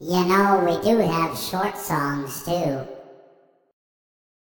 You know, we do have short songs too.